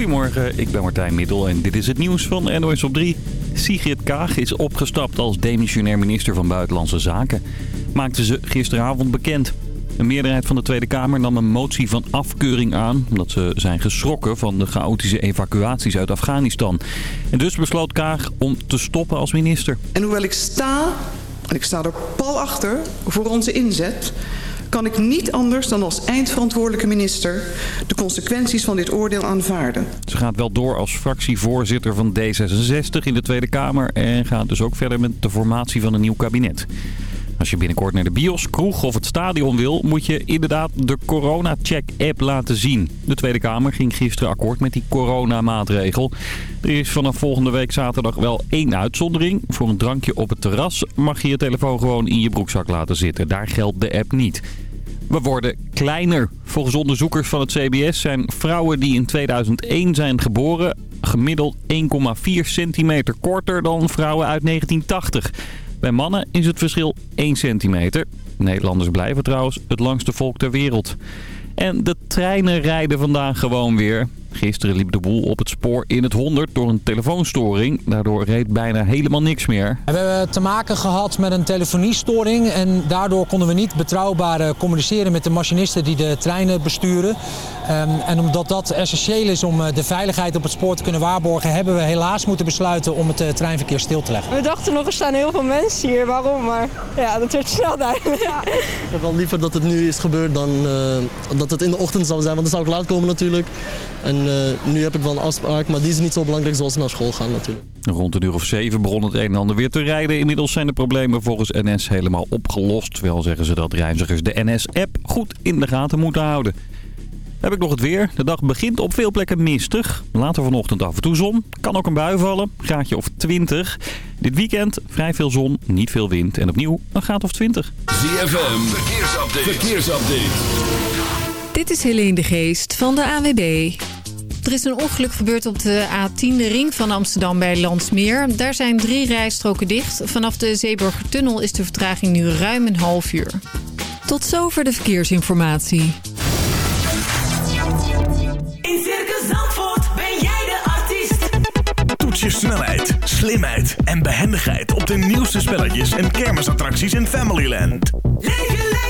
Goedemorgen, ik ben Martijn Middel en dit is het nieuws van NOS op 3. Sigrid Kaag is opgestapt als demissionair minister van Buitenlandse Zaken. Maakte ze gisteravond bekend. Een meerderheid van de Tweede Kamer nam een motie van afkeuring aan... omdat ze zijn geschrokken van de chaotische evacuaties uit Afghanistan. En dus besloot Kaag om te stoppen als minister. En hoewel ik sta, en ik sta er pal achter, voor onze inzet kan ik niet anders dan als eindverantwoordelijke minister de consequenties van dit oordeel aanvaarden. Ze gaat wel door als fractievoorzitter van D66 in de Tweede Kamer en gaat dus ook verder met de formatie van een nieuw kabinet. Als je binnenkort naar de bios, kroeg of het stadion wil, moet je inderdaad de corona-check-app laten zien. De Tweede Kamer ging gisteren akkoord met die coronamaatregel. Er is vanaf volgende week zaterdag wel één uitzondering. Voor een drankje op het terras mag je je telefoon gewoon in je broekzak laten zitten. Daar geldt de app niet. We worden kleiner. Volgens onderzoekers van het CBS zijn vrouwen die in 2001 zijn geboren gemiddeld 1,4 centimeter korter dan vrouwen uit 1980. Bij mannen is het verschil 1 centimeter. Nederlanders blijven trouwens het langste volk ter wereld. En de treinen rijden vandaag gewoon weer. Gisteren liep de boel op het spoor in het 100 door een telefoonstoring. Daardoor reed bijna helemaal niks meer. We hebben te maken gehad met een telefoniestoring en daardoor konden we niet betrouwbaar eh, communiceren met de machinisten die de treinen besturen. Ehm, en omdat dat essentieel is om eh, de veiligheid op het spoor te kunnen waarborgen, hebben we helaas moeten besluiten om het eh, treinverkeer stil te leggen. We dachten nog, er staan heel veel mensen hier, waarom? Maar ja, dat werd snel duidelijk. Ja. Ik heb wel liever dat het nu is gebeurd dan dat het in de ochtend zou zijn, want dan zou ik laat komen natuurlijk. En uh, nu heb ik wel een afspraak, maar die is niet zo belangrijk zoals naar school gaan natuurlijk. Rond een uur of zeven begon het een en ander weer te rijden. Inmiddels zijn de problemen volgens NS helemaal opgelost. Wel zeggen ze dat reizigers de NS-app goed in de gaten moeten houden. Heb ik nog het weer. De dag begint op veel plekken mistig. Later vanochtend af en toe zon. Kan ook een bui vallen. Graadje of 20. Dit weekend vrij veel zon, niet veel wind. En opnieuw een graad of 20. ZFM, verkeersupdate. verkeersupdate. Dit is Helene de Geest van de AWB. Er is een ongeluk gebeurd op de A10, de ring van Amsterdam bij Landsmeer. Daar zijn drie rijstroken dicht. Vanaf de Zeeburgertunnel is de vertraging nu ruim een half uur. Tot zover de verkeersinformatie. In Circus Zandvoort ben jij de artiest. Toets je snelheid, slimheid en behendigheid op de nieuwste spelletjes en kermisattracties in Familyland. Leef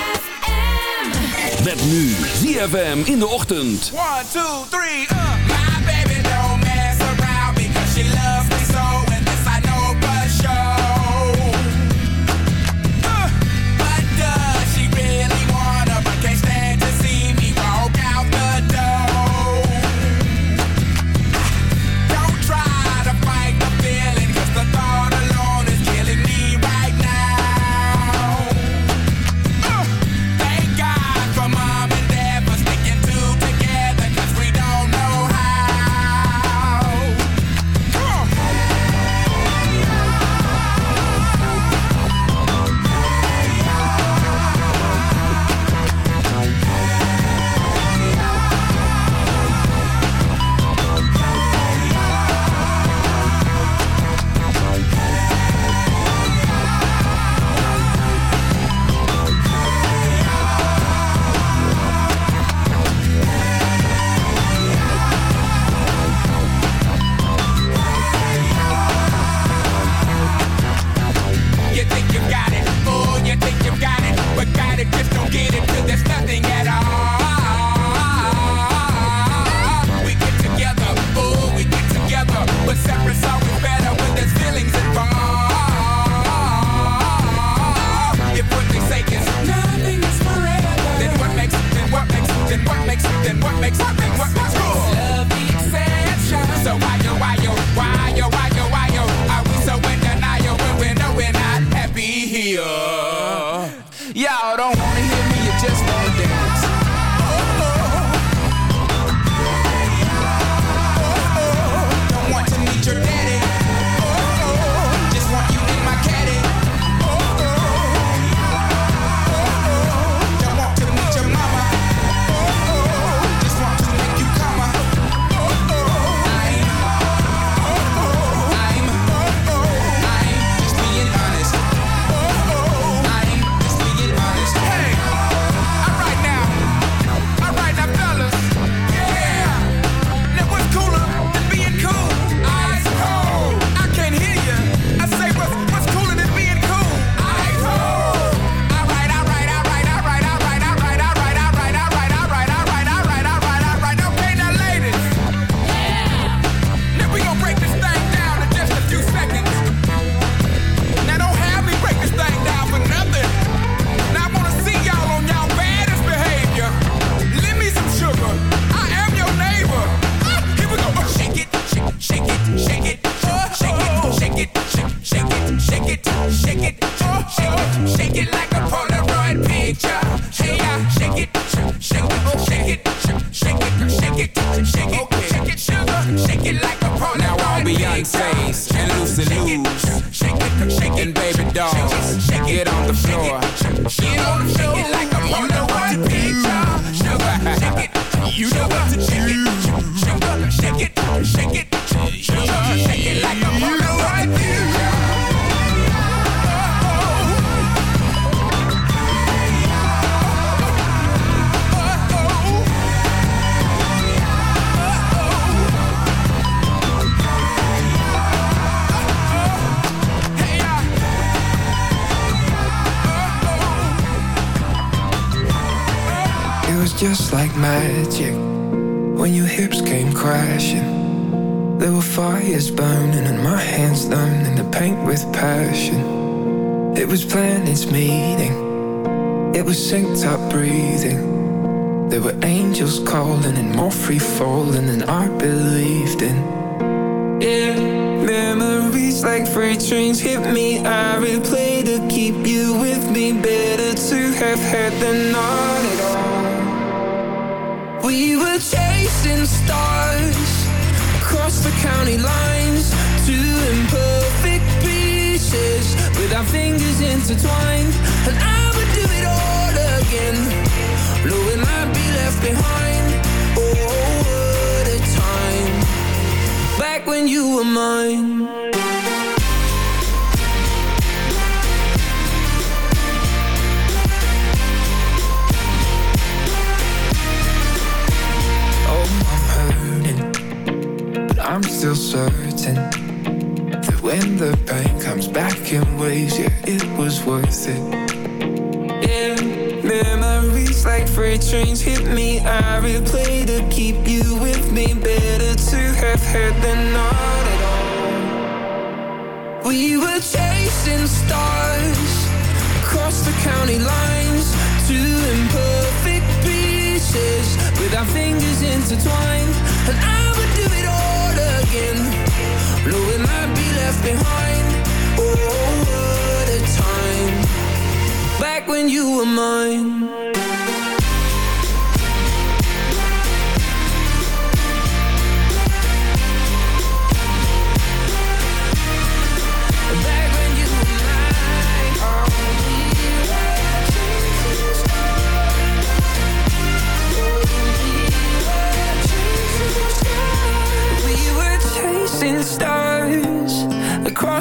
Met nu ZFM in de ochtend. 1, 2, 3, paint with passion. It was planets meeting, it was synced up breathing. There were angels calling and more free falling than I believed in. Yeah, memories like freight trains hit me. I replay to keep you with me. Better to have had than not at all. We were chasing stars across the county lines, pieces with our fingers intertwined. And I would do it all again, knowing I'd be left behind. Oh, what a time back when you were mine. Oh, I'm hurting, but I'm still certain when the pain comes back in waves, yeah, it was worth it. Yeah, memories like freight trains hit me. I replay to keep you with me. Better to have had than not at all. We were chasing stars across the county lines, two imperfect pieces with our fingers intertwined. And I would do it all again, knowing I'd be left behind. Oh, what a time back when you were mine.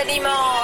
anymore.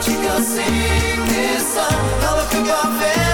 But you can sing this song I'll my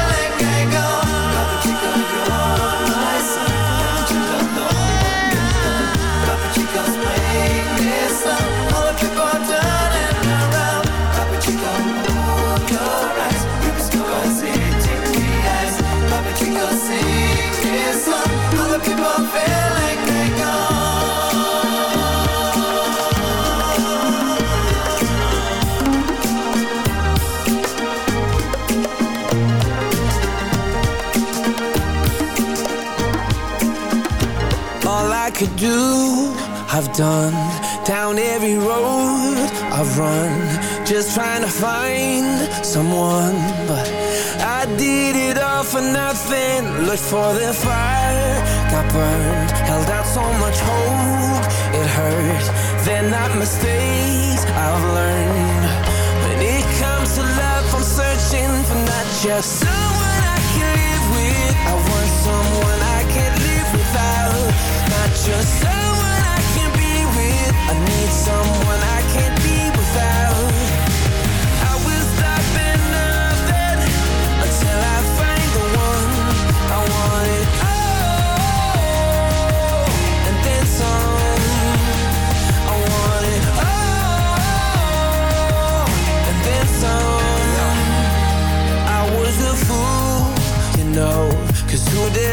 I've done. Down every road I've run. Just trying to find someone. But I did it all for nothing. Looked for the fire, got burned. Held out so much hope, it hurt. They're not mistakes I've learned. When it comes to love I'm searching for not just someone I can live with. I want someone I can live without. Not just someone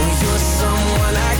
you're someone I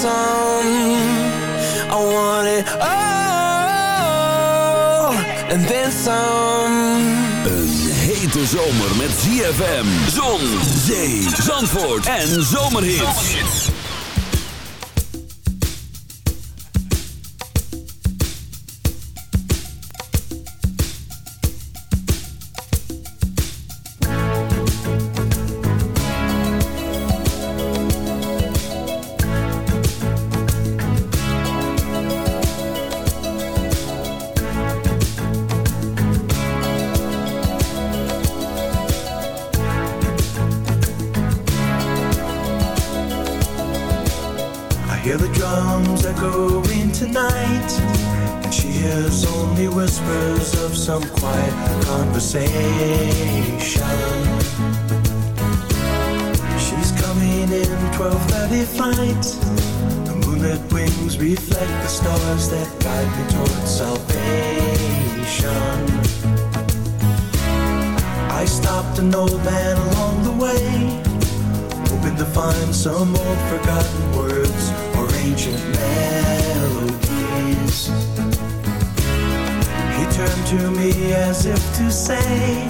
some. I want it and then. Een hete zomer met ZFM, zon, zee, zandvoort en zomerhits. Some old forgotten words or ancient melodies. He turned to me as if to say,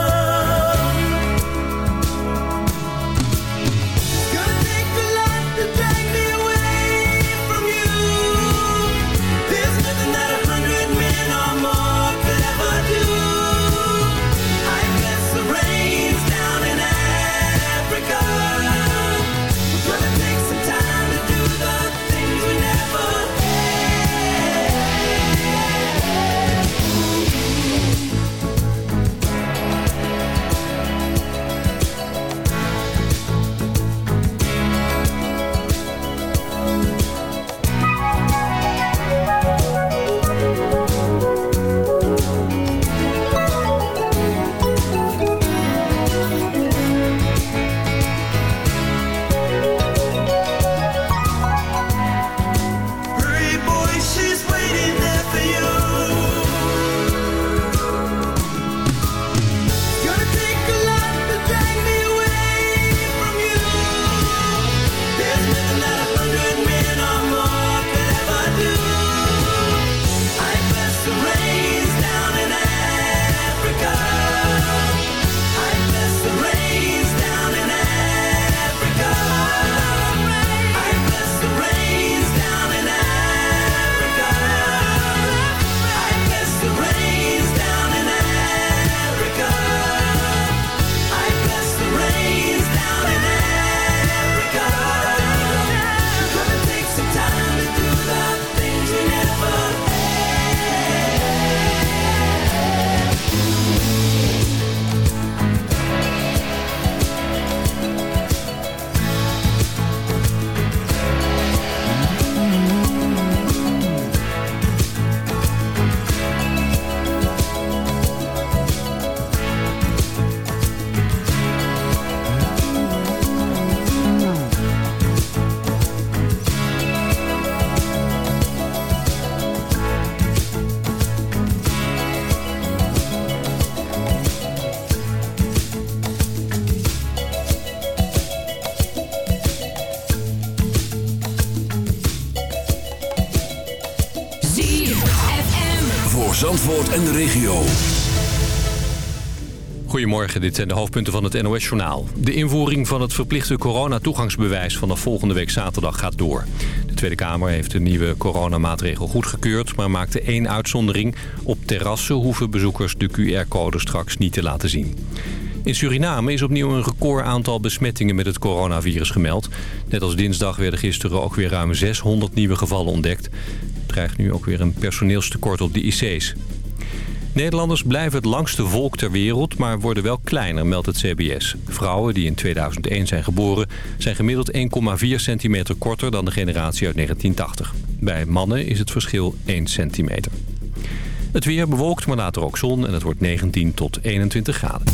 Dit zijn de hoofdpunten van het NOS-journaal. De invoering van het verplichte coronatoegangsbewijs vanaf volgende week zaterdag gaat door. De Tweede Kamer heeft de nieuwe coronamaatregel goedgekeurd... maar maakte één uitzondering. Op terrassen hoeven bezoekers de QR-code straks niet te laten zien. In Suriname is opnieuw een record aantal besmettingen met het coronavirus gemeld. Net als dinsdag werden gisteren ook weer ruim 600 nieuwe gevallen ontdekt. Er dreigt nu ook weer een personeelstekort op de IC's. Nederlanders blijven het langste volk ter wereld, maar worden wel kleiner, meldt het CBS. Vrouwen die in 2001 zijn geboren zijn gemiddeld 1,4 centimeter korter dan de generatie uit 1980. Bij mannen is het verschil 1 centimeter. Het weer bewolkt, maar later ook zon en het wordt 19 tot 21 graden.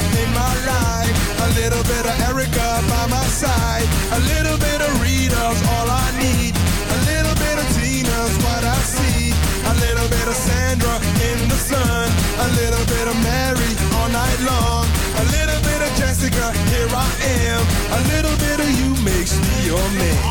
A little bit of you makes me your man.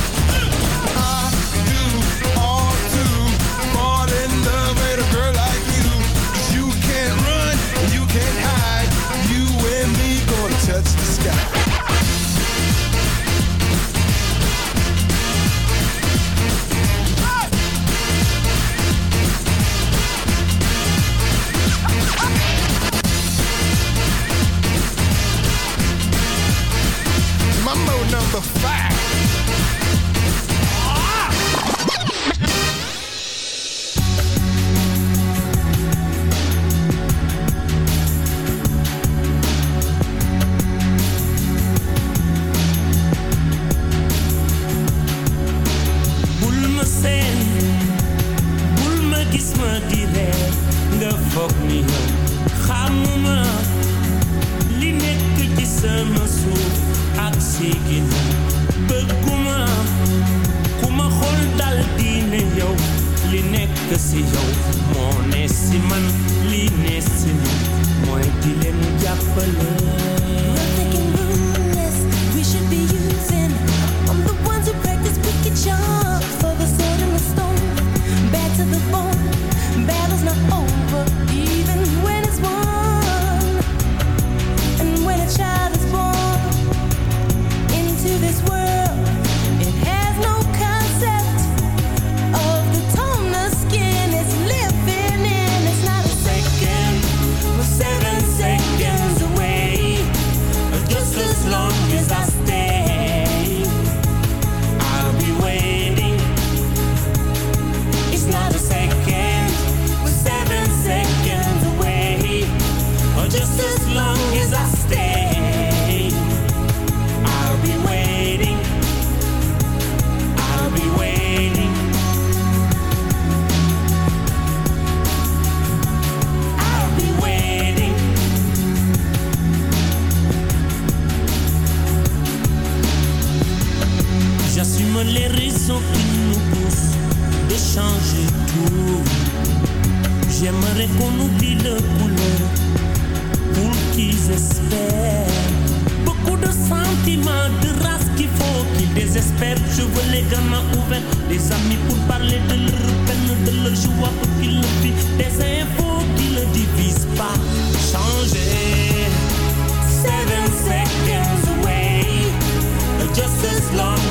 number five. de leur peine, de leur joie pour qu'ils des infos qui ne divisent pas. Changer. Seven seconds away, just as long.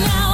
Now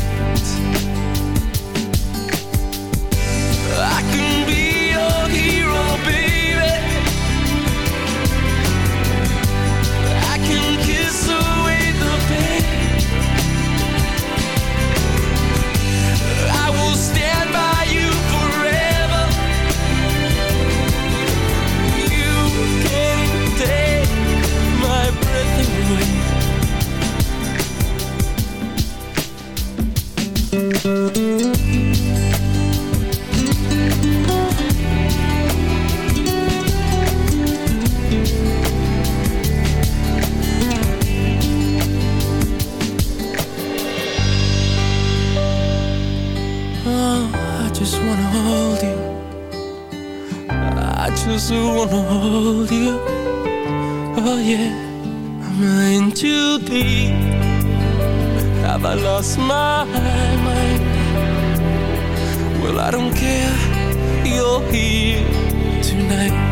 Wanna hold you. Oh yeah, I'm in too deep? Have I lost my mind? Well, I don't care. You're here tonight.